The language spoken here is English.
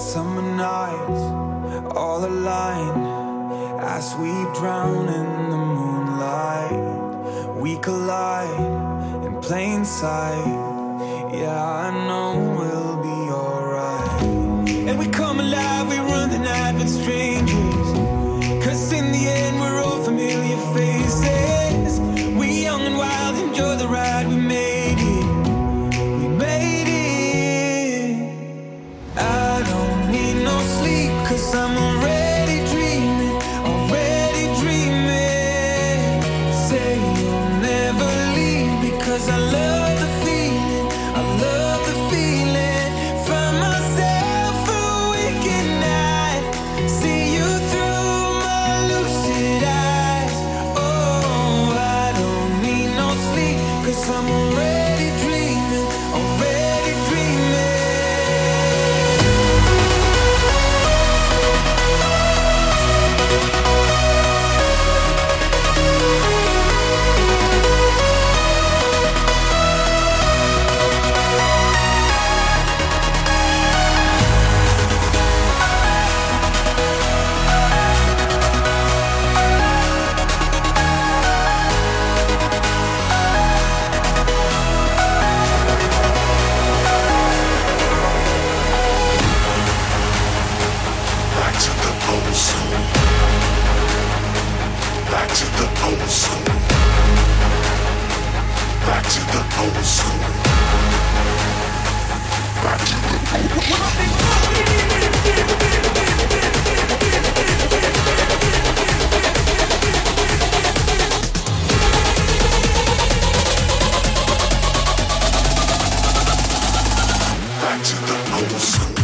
Summer nights, all aligned as we drown in the moonlight. We collide in plain sight. Yeah, I know. Sound.